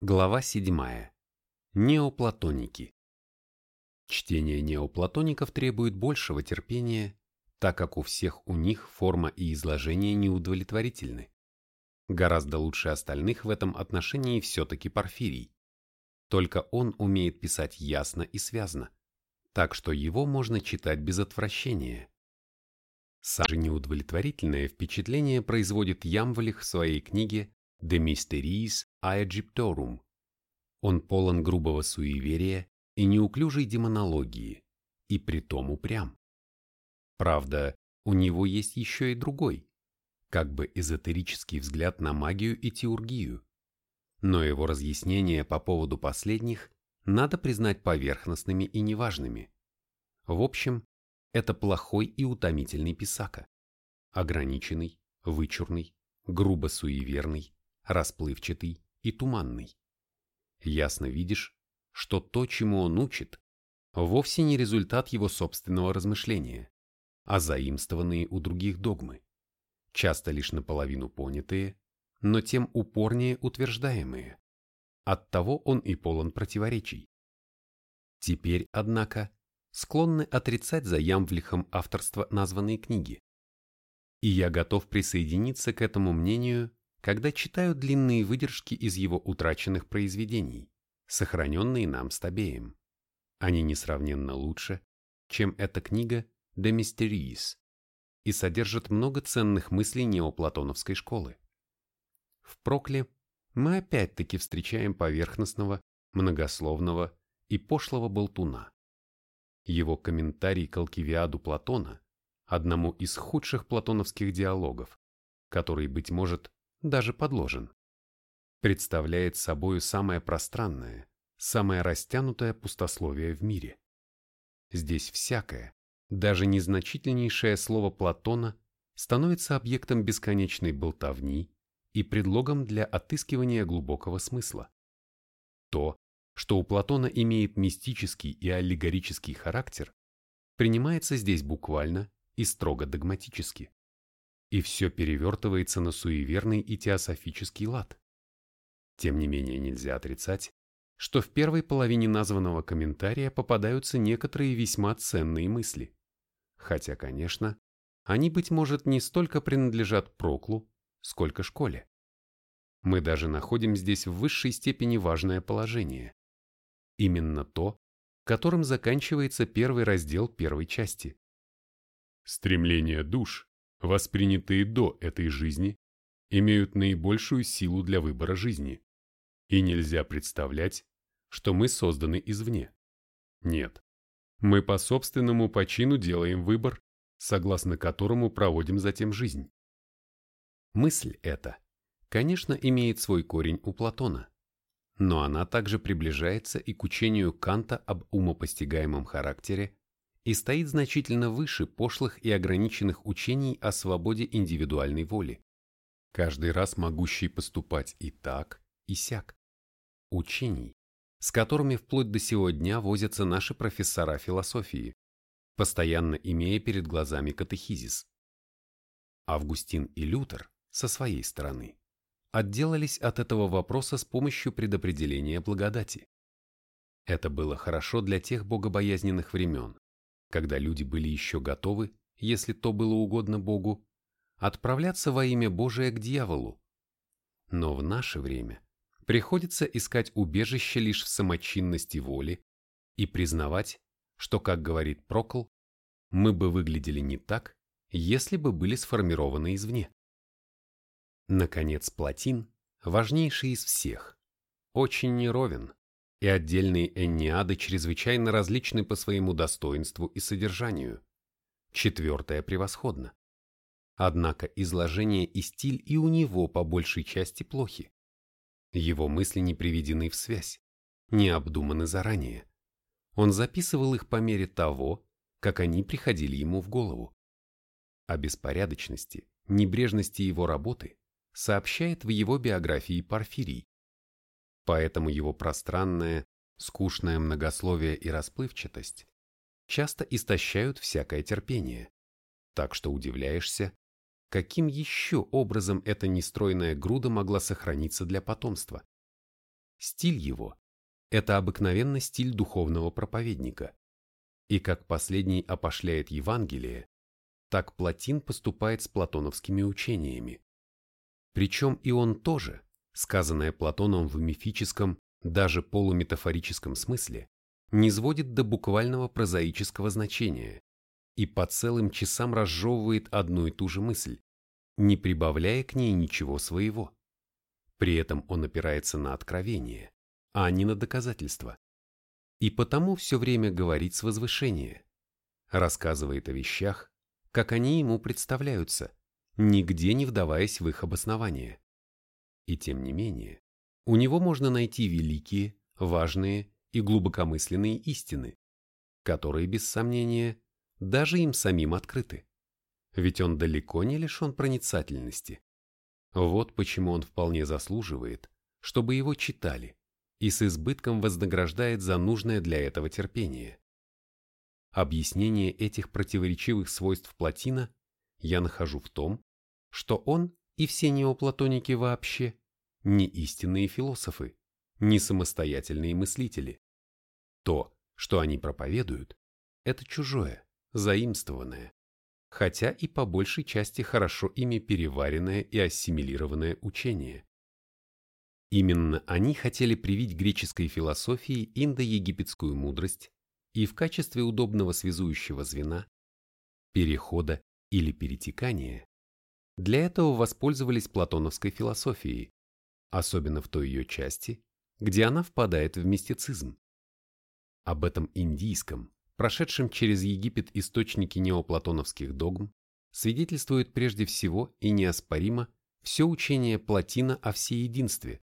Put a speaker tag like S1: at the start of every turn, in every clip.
S1: Глава 7. Неоплатоники. Чтение неоплатоников требует большего терпения, так как у всех у них форма и изложение неудовлетворительны. Гораздо лучше остальных в этом отношении все-таки Порфирий. Только он умеет писать ясно и связно, так что его можно читать без отвращения. Сам же неудовлетворительное впечатление производит Ямвалих в своей книге De Mysteriis Aegyptorum. Он полон грубого суеверия и неуклюжей демонологии, и притом упрям. Правда, у него есть еще и другой, как бы эзотерический взгляд на магию и теургию. Но его разъяснения по поводу последних надо признать поверхностными и неважными. В общем, это плохой и утомительный писака. Ограниченный, вычурный, грубо суеверный, расплывчатый и туманный. Ясно видишь, что то, чему он учит, вовсе не результат его собственного размышления, а заимствованные у других догмы, часто лишь наполовину понятые, но тем упорнее утверждаемые. Оттого он и полон противоречий. Теперь, однако, склонны отрицать за Ямвлихом авторство названной книги. И я готов присоединиться к этому мнению когда читаю длинные выдержки из его утраченных произведений, сохраненные нам с Табеем. Они несравненно лучше, чем эта книга «De Mysteries» и содержат много ценных мыслей неоплатоновской школы. В Прокле мы опять-таки встречаем поверхностного, многословного и пошлого болтуна. Его комментарий к Алкивиаду Платона, одному из худших платоновских диалогов, который, быть может, даже подложен. Представляет собою самое пространное, самое растянутое пустословие в мире. Здесь всякое, даже незначительнейшее слово Платона становится объектом бесконечной болтовни и предлогом для отыскивания глубокого смысла. То, что у Платона имеет мистический и аллегорический характер, принимается здесь буквально и строго догматически и все перевертывается на суеверный и теософический лад. Тем не менее нельзя отрицать, что в первой половине названного комментария попадаются некоторые весьма ценные мысли. Хотя, конечно, они, быть может, не столько принадлежат Проклу, сколько школе. Мы даже находим здесь в высшей степени важное положение. Именно то, которым заканчивается первый раздел первой части. Стремление душ воспринятые до этой жизни, имеют наибольшую силу для выбора жизни. И нельзя представлять, что мы созданы извне. Нет. Мы по собственному почину делаем выбор, согласно которому проводим затем жизнь. Мысль эта, конечно, имеет свой корень у Платона, но она также приближается и к учению Канта об умопостигаемом характере и стоит значительно выше пошлых и ограниченных учений о свободе индивидуальной воли, каждый раз могущий поступать и так, и сяк. Учений, с которыми вплоть до сего дня возятся наши профессора философии, постоянно имея перед глазами катехизис. Августин и Лютер, со своей стороны, отделались от этого вопроса с помощью предопределения благодати. Это было хорошо для тех богобоязненных времен, когда люди были еще готовы, если то было угодно Богу, отправляться во имя Божие к дьяволу. Но в наше время приходится искать убежище лишь в самочинности воли и признавать, что, как говорит Прокл, мы бы выглядели не так, если бы были сформированы извне. Наконец, Платин, важнейший из всех, очень неровен, и отдельные энниады чрезвычайно различны по своему достоинству и содержанию. Четвертое превосходно. Однако изложение и стиль и у него по большей части плохи. Его мысли не приведены в связь, не обдуманы заранее. Он записывал их по мере того, как они приходили ему в голову. О беспорядочности, небрежности его работы сообщает в его биографии Порфирий, Поэтому его пространное, скучное многословие и расплывчатость часто истощают всякое терпение, так что удивляешься, каким еще образом эта нестройная груда могла сохраниться для потомства. Стиль его – это обыкновенно стиль духовного проповедника. И как последний опошляет Евангелие, так Платин поступает с платоновскими учениями. Причем и он тоже, сказанное Платоном в мифическом, даже полуметафорическом смысле, не сводит до буквального прозаического значения и по целым часам разжевывает одну и ту же мысль, не прибавляя к ней ничего своего. При этом он опирается на откровение, а не на доказательства. И потому все время говорит с возвышения, рассказывает о вещах, как они ему представляются, нигде не вдаваясь в их обоснование. И тем не менее, у него можно найти великие, важные и глубокомысленные истины, которые, без сомнения, даже им самим открыты. Ведь он далеко не лишен проницательности. Вот почему он вполне заслуживает, чтобы его читали, и с избытком вознаграждает за нужное для этого терпение. Объяснение этих противоречивых свойств Платина я нахожу в том, что он и все неоплатоники вообще не истинные философы, не самостоятельные мыслители. То, что они проповедуют, это чужое, заимствованное, хотя и по большей части хорошо ими переваренное и ассимилированное учение. Именно они хотели привить греческой философии индоегипетскую мудрость и в качестве удобного связующего звена, перехода или перетекания, для этого воспользовались платоновской философией, особенно в той ее части, где она впадает в мистицизм. Об этом индийском, прошедшем через Египет источнике неоплатоновских догм, свидетельствует прежде всего и неоспоримо все учение Платина о всеединстве,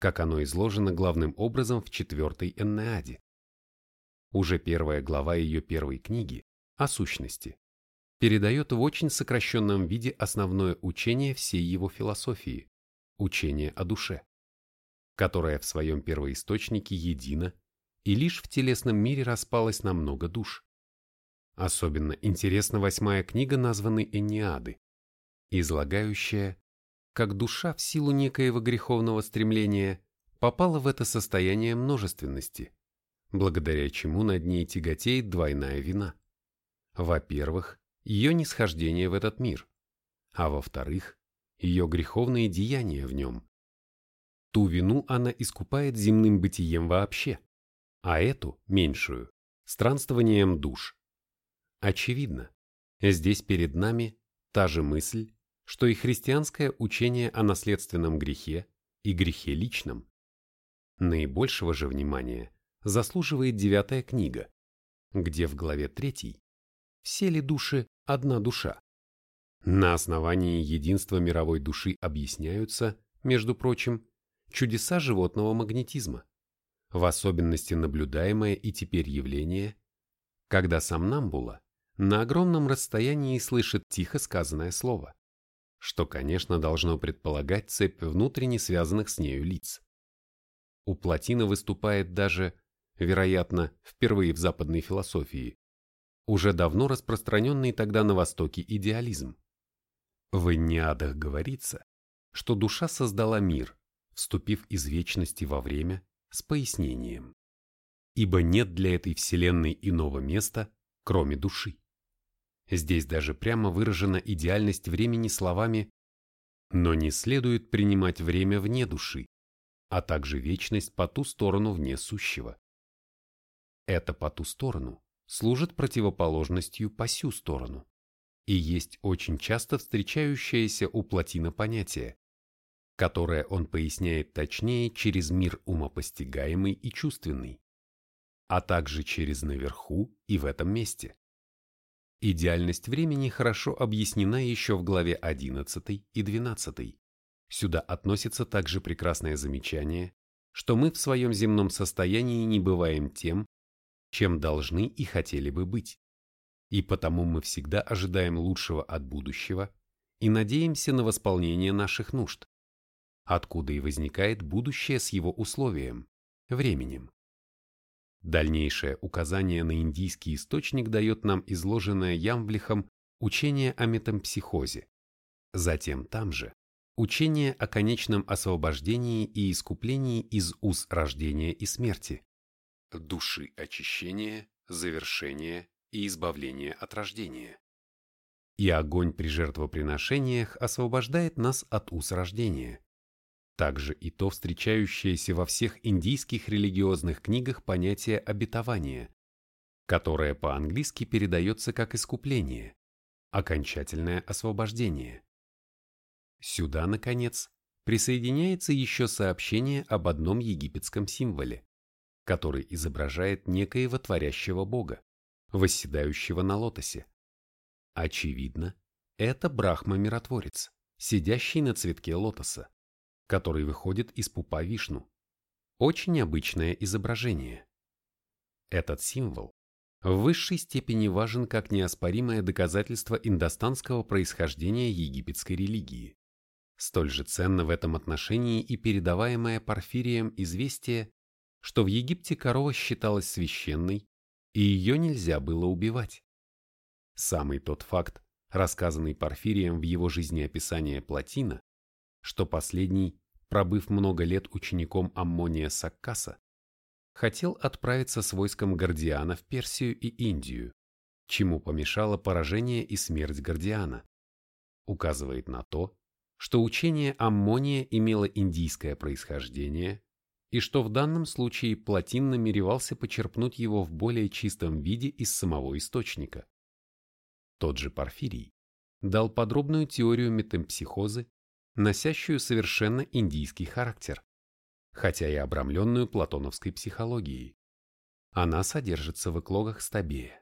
S1: как оно изложено главным образом в четвертой Эннеаде. Уже первая глава ее первой книги, о сущности, передает в очень сокращенном виде основное учение всей его философии, учение о душе, которое в своем первоисточнике едино и лишь в телесном мире распалась на много душ. Особенно интересна восьмая книга, названной Энниады, излагающая, как душа в силу некоего греховного стремления попала в это состояние множественности, благодаря чему над ней тяготеет двойная вина. Во-первых, ее нисхождение в этот мир, а во-вторых, ее греховные деяния в нем. Ту вину она искупает земным бытием вообще, а эту, меньшую, странствованием душ. Очевидно, здесь перед нами та же мысль, что и христианское учение о наследственном грехе и грехе личном. Наибольшего же внимания заслуживает девятая книга, где в главе третьей все ли души одна душа. На основании единства мировой души объясняются, между прочим, чудеса животного магнетизма в особенности наблюдаемое и теперь явление, когда сомнамбула на огромном расстоянии слышит тихо сказанное слово, что, конечно, должно предполагать цепь внутренне связанных с нею лиц. У Платина выступает даже, вероятно, впервые в западной философии, уже давно распространенный тогда на Востоке идеализм. В Инниадах говорится, что душа создала мир, вступив из вечности во время с пояснением. Ибо нет для этой вселенной иного места, кроме души. Здесь даже прямо выражена идеальность времени словами «но не следует принимать время вне души, а также вечность по ту сторону вне сущего». Это по ту сторону служит противоположностью по сю сторону и есть очень часто встречающееся у Платина понятие, которое он поясняет точнее через мир умопостигаемый и чувственный, а также через наверху и в этом месте. Идеальность времени хорошо объяснена еще в главе 11 и 12. Сюда относится также прекрасное замечание, что мы в своем земном состоянии не бываем тем, чем должны и хотели бы быть. И потому мы всегда ожидаем лучшего от будущего и надеемся на восполнение наших нужд откуда и возникает будущее с его условием – временем. Дальнейшее указание на индийский источник дает нам изложенное Ямблихом учение о метампсихозе. Затем там же, учение о конечном освобождении и искуплении из уз рождения и смерти, души очищения, завершения и избавления от рождения. И огонь при жертвоприношениях освобождает нас от уз рождения. Также и то встречающееся во всех индийских религиозных книгах понятие обетования, которое по-английски передается как искупление, окончательное освобождение. Сюда, наконец, присоединяется еще сообщение об одном египетском символе, который изображает некоего творящего бога, восседающего на лотосе. Очевидно, это Брахма-миротворец, сидящий на цветке лотоса, который выходит из пупа Вишну. Очень обычное изображение. Этот символ в высшей степени важен как неоспоримое доказательство индостанского происхождения египетской религии. Столь же ценно в этом отношении и передаваемое Порфирием известие, что в Египте корова считалась священной, и ее нельзя было убивать. Самый тот факт, рассказанный Порфирием в его жизнеописании Платина, что последний, пробыв много лет учеником Аммония Саккаса, хотел отправиться с войском Гордиана в Персию и Индию, чему помешало поражение и смерть Гордиана, указывает на то, что учение Аммония имело индийское происхождение и что в данном случае Платин намеревался почерпнуть его в более чистом виде из самого источника. Тот же Порфирий дал подробную теорию метемпсихозы, носящую совершенно индийский характер, хотя и обрамленную платоновской психологией. Она содержится в эклогах Стабея.